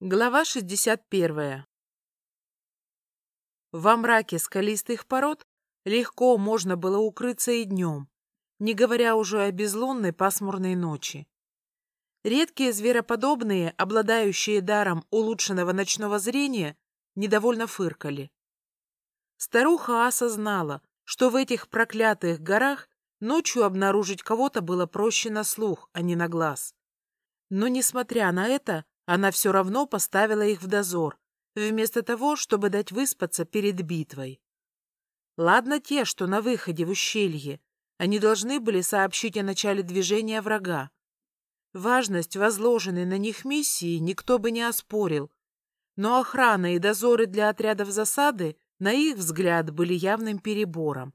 Глава 61. Во мраке скалистых пород легко можно было укрыться и днем, не говоря уже о безлунной пасмурной ночи. Редкие звероподобные, обладающие даром улучшенного ночного зрения, недовольно фыркали. Старуха осознала, что в этих проклятых горах ночью обнаружить кого-то было проще на слух, а не на глаз. Но, несмотря на это, она все равно поставила их в дозор, вместо того, чтобы дать выспаться перед битвой. Ладно те, что на выходе в ущелье. Они должны были сообщить о начале движения врага. Важность возложенной на них миссии никто бы не оспорил. Но охрана и дозоры для отрядов засады, на их взгляд, были явным перебором.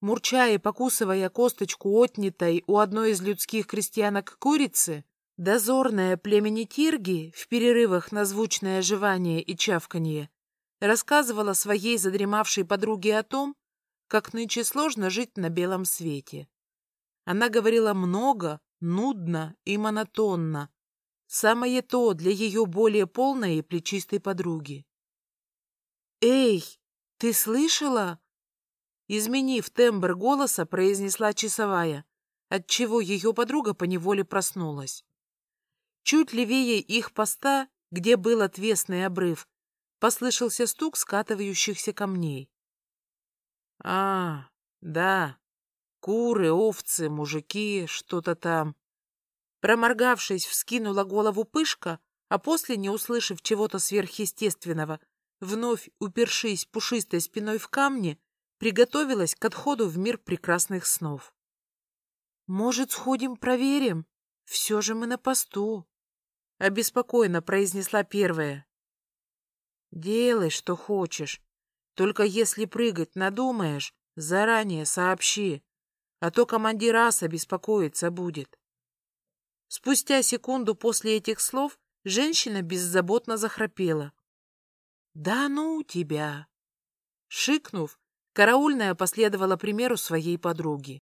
Мурча и покусывая косточку отнятой у одной из людских крестьянок курицы, Дозорная племени Тирги в перерывах на звучное жевание и чавканье рассказывала своей задремавшей подруге о том, как нынче сложно жить на белом свете. Она говорила много, нудно и монотонно. Самое то для ее более полной и плечистой подруги. «Эй, ты слышала?» Изменив тембр голоса, произнесла часовая, отчего ее подруга поневоле проснулась. Чуть левее их поста, где был отвесный обрыв, послышался стук скатывающихся камней. А, да, куры, овцы, мужики, что-то там. Проморгавшись, вскинула голову пышка, а после, не услышав чего-то сверхъестественного, вновь упершись пушистой спиной в камни, приготовилась к отходу в мир прекрасных снов. «Может, сходим проверим? Все же мы на посту» обеспокоенно произнесла первая. Делай, что хочешь. Только если прыгать надумаешь, заранее сообщи, а то командир аса беспокоиться будет. Спустя секунду после этих слов женщина беззаботно захрапела. «Да ну тебя!» Шикнув, караульная последовала примеру своей подруги.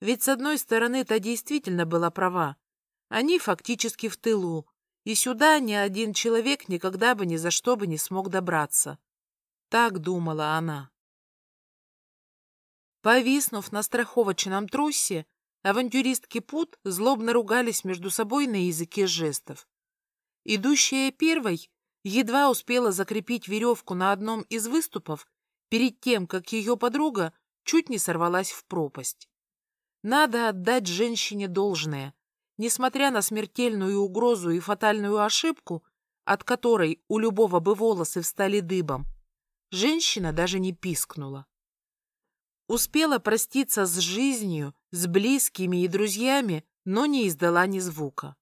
Ведь, с одной стороны, та действительно была права. Они фактически в тылу, и сюда ни один человек никогда бы ни за что бы не смог добраться. Так думала она. Повиснув на страховочном трусе, авантюристки Пут злобно ругались между собой на языке жестов. Идущая первой едва успела закрепить веревку на одном из выступов перед тем, как ее подруга чуть не сорвалась в пропасть. Надо отдать женщине должное. Несмотря на смертельную угрозу и фатальную ошибку, от которой у любого бы волосы встали дыбом, женщина даже не пискнула. Успела проститься с жизнью, с близкими и друзьями, но не издала ни звука.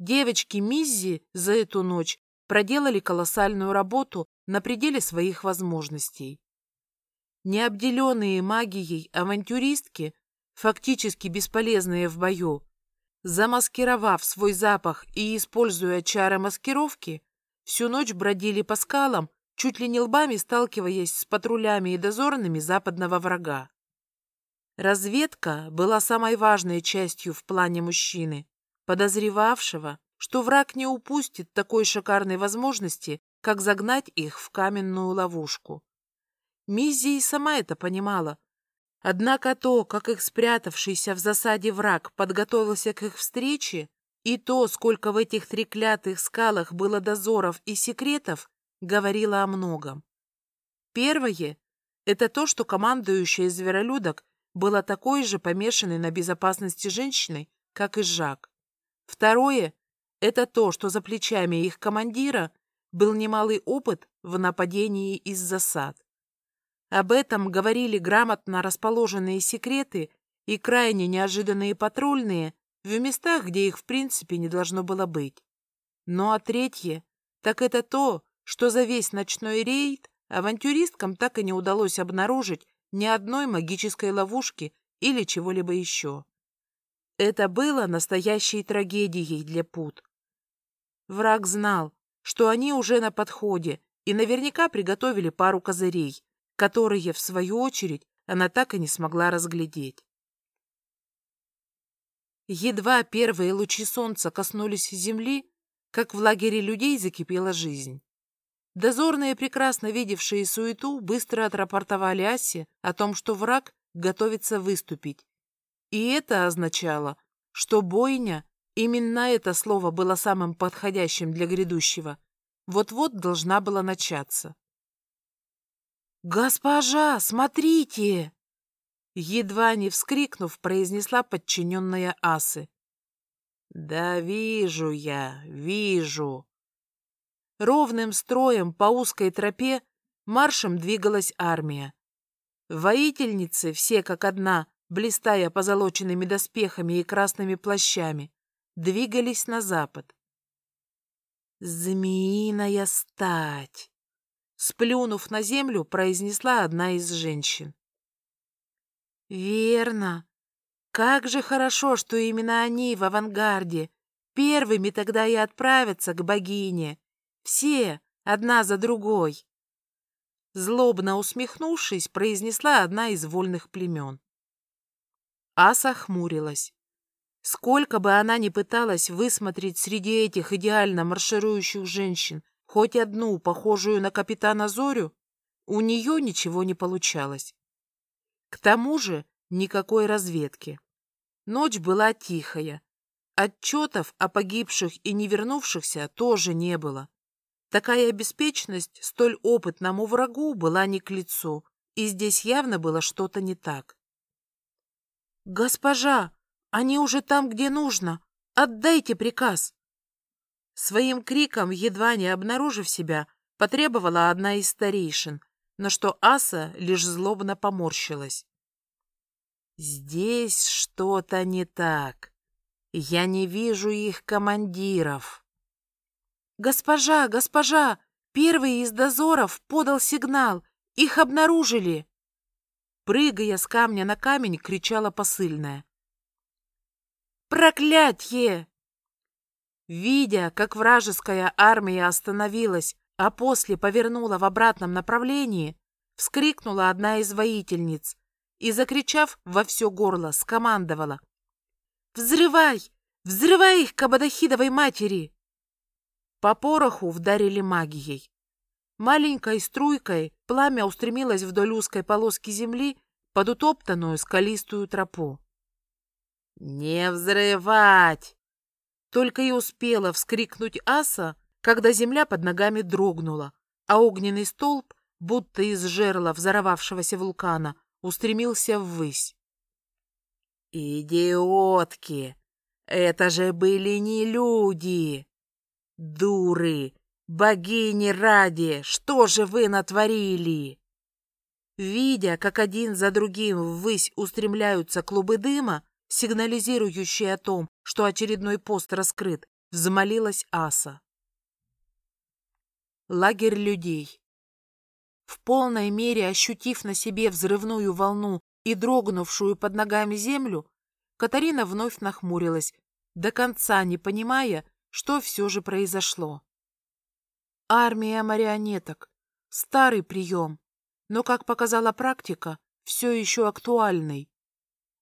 Девочки Миззи за эту ночь проделали колоссальную работу на пределе своих возможностей. Необделенные магией авантюристки, фактически бесполезные в бою, Замаскировав свой запах и используя чары маскировки, всю ночь бродили по скалам, чуть ли не лбами сталкиваясь с патрулями и дозорными западного врага. Разведка была самой важной частью в плане мужчины, подозревавшего, что враг не упустит такой шикарной возможности, как загнать их в каменную ловушку. Миззи и сама это понимала, Однако то, как их спрятавшийся в засаде враг подготовился к их встрече, и то, сколько в этих треклятых скалах было дозоров и секретов, говорило о многом. Первое — это то, что командующая зверолюдок была такой же помешанной на безопасности женщиной, как и Жак. Второе — это то, что за плечами их командира был немалый опыт в нападении из засад. Об этом говорили грамотно расположенные секреты и крайне неожиданные патрульные в местах, где их в принципе не должно было быть. Ну а третье, так это то, что за весь ночной рейд авантюристкам так и не удалось обнаружить ни одной магической ловушки или чего-либо еще. Это было настоящей трагедией для Пут. Враг знал, что они уже на подходе и наверняка приготовили пару козырей, которые, в свою очередь, она так и не смогла разглядеть. Едва первые лучи солнца коснулись земли, как в лагере людей закипела жизнь. Дозорные, прекрасно видевшие суету, быстро отрапортовали Асе о том, что враг готовится выступить. И это означало, что бойня, именно это слово было самым подходящим для грядущего, вот-вот должна была начаться. «Госпожа, смотрите!» Едва не вскрикнув, произнесла подчиненная Асы. «Да вижу я, вижу!» Ровным строем по узкой тропе маршем двигалась армия. Воительницы, все как одна, блистая позолоченными доспехами и красными плащами, двигались на запад. «Змеиная стать!» Сплюнув на землю, произнесла одна из женщин. «Верно. Как же хорошо, что именно они в авангарде. Первыми тогда и отправятся к богине. Все, одна за другой. Злобно усмехнувшись, произнесла одна из вольных племен. Аса хмурилась. Сколько бы она ни пыталась высмотреть среди этих идеально марширующих женщин хоть одну, похожую на капитана Зорю, у нее ничего не получалось. К тому же никакой разведки. Ночь была тихая. Отчетов о погибших и не вернувшихся тоже не было. Такая беспечность столь опытному врагу была не к лицу, и здесь явно было что-то не так. «Госпожа, они уже там, где нужно! Отдайте приказ!» Своим криком, едва не обнаружив себя, потребовала одна из старейшин, на что Аса лишь злобно поморщилась. «Здесь что-то не так. Я не вижу их командиров». «Госпожа, госпожа! Первый из дозоров подал сигнал! Их обнаружили!» Прыгая с камня на камень, кричала посыльная. «Проклятье!» Видя, как вражеская армия остановилась, а после повернула в обратном направлении, вскрикнула одна из воительниц и, закричав во все горло, скомандовала. «Взрывай! Взрывай их, кабадахидовой матери!» По пороху вдарили магией. Маленькой струйкой пламя устремилось вдоль узкой полоски земли под утоптанную скалистую тропу. «Не взрывать!» Только и успела вскрикнуть аса, когда земля под ногами дрогнула, а огненный столб, будто из жерла взорвавшегося вулкана, устремился ввысь. «Идиотки! Это же были не люди!» Дуры! Богини ради! Что же вы натворили? Видя, как один за другим ввысь устремляются клубы дыма, сигнализирующие о том, что очередной пост раскрыт, взмолилась Аса. Лагерь людей. В полной мере ощутив на себе взрывную волну и дрогнувшую под ногами землю, Катарина вновь нахмурилась, до конца не понимая, что все же произошло. Армия марионеток. Старый прием, но, как показала практика, все еще актуальный.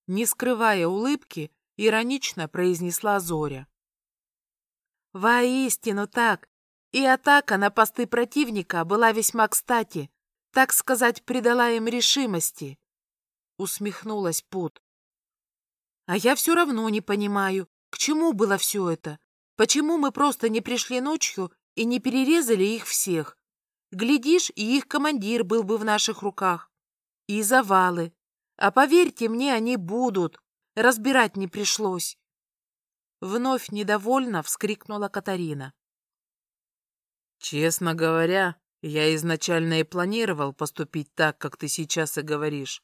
Не скрывая улыбки, иронично произнесла Зоря. Воистину так. И атака на посты противника была весьма кстати, так сказать, придала им решимости. Усмехнулась Пут. А я все равно не понимаю, к чему было все это. Почему мы просто не пришли ночью и не перерезали их всех? Глядишь, и их командир был бы в наших руках. И завалы. А поверьте мне, они будут. Разбирать не пришлось. Вновь недовольно вскрикнула Катарина. Честно говоря, я изначально и планировал поступить так, как ты сейчас и говоришь.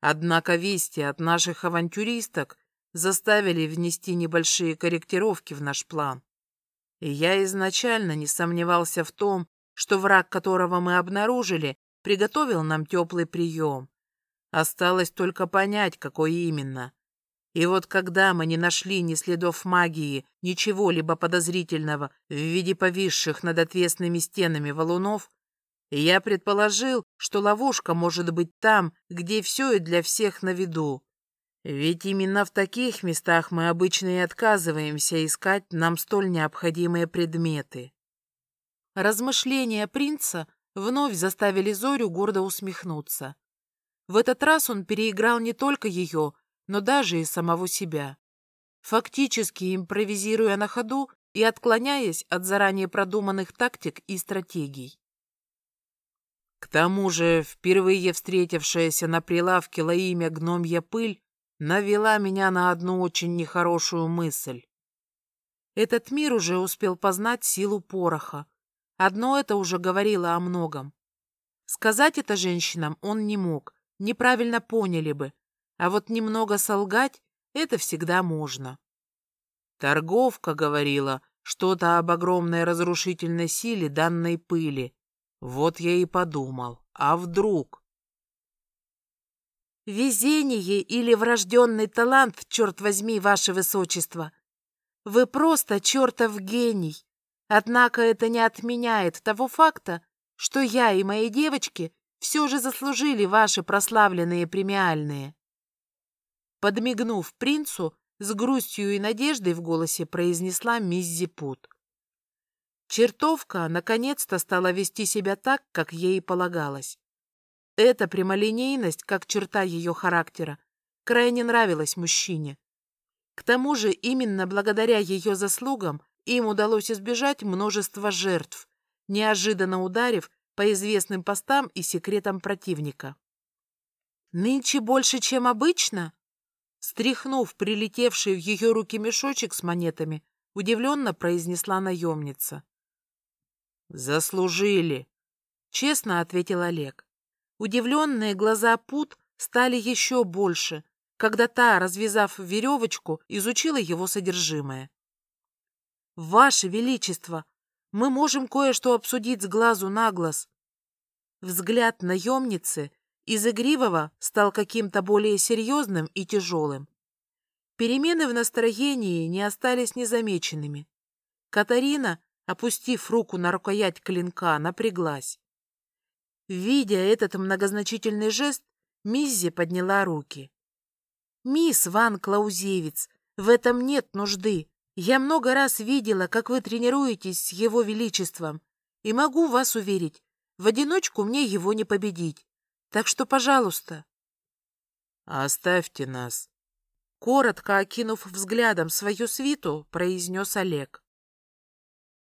Однако вести от наших авантюристок заставили внести небольшие корректировки в наш план. И я изначально не сомневался в том, что враг, которого мы обнаружили, приготовил нам теплый прием. Осталось только понять, какой именно. И вот когда мы не нашли ни следов магии, ничего либо подозрительного в виде повисших над отвесными стенами валунов, я предположил, что ловушка может быть там, где все и для всех на виду. Ведь именно в таких местах мы обычно и отказываемся искать нам столь необходимые предметы. Размышления принца вновь заставили Зорю гордо усмехнуться. В этот раз он переиграл не только ее, но даже и самого себя. Фактически импровизируя на ходу и отклоняясь от заранее продуманных тактик и стратегий. К тому же, впервые встретившаяся на прилавке Лаимя гномья пыль навела меня на одну очень нехорошую мысль. Этот мир уже успел познать силу пороха. Одно это уже говорило о многом. Сказать это женщинам он не мог, неправильно поняли бы, а вот немного солгать — это всегда можно. Торговка говорила что-то об огромной разрушительной силе данной пыли. Вот я и подумал, а вдруг? Везение или врожденный талант, черт возьми, ваше высочество. Вы просто чертов гений. Однако это не отменяет того факта, что я и мои девочки все же заслужили ваши прославленные премиальные. Подмигнув принцу, с грустью и надеждой в голосе произнесла Миззи Пут. Чертовка наконец-то стала вести себя так, как ей полагалось. Эта прямолинейность, как черта ее характера, крайне нравилась мужчине. К тому же именно благодаря ее заслугам им удалось избежать множества жертв, неожиданно ударив по известным постам и секретам противника. «Нынче больше, чем обычно?» Стряхнув прилетевший в ее руки мешочек с монетами, удивленно произнесла наемница. «Заслужили», — честно ответил Олег. Удивленные глаза Пут стали еще больше, когда та, развязав веревочку, изучила его содержимое. «Ваше Величество, мы можем кое-что обсудить с глазу на глаз». Взгляд наемницы из игривого стал каким-то более серьезным и тяжелым. Перемены в настроении не остались незамеченными. Катарина, опустив руку на рукоять клинка, напряглась. Видя этот многозначительный жест, Миззи подняла руки. «Мисс Ван Клаузевиц, в этом нет нужды. Я много раз видела, как вы тренируетесь с его величеством, и могу вас уверить, в одиночку мне его не победить. Так что, пожалуйста...» «Оставьте нас», — коротко окинув взглядом свою свиту, произнес Олег.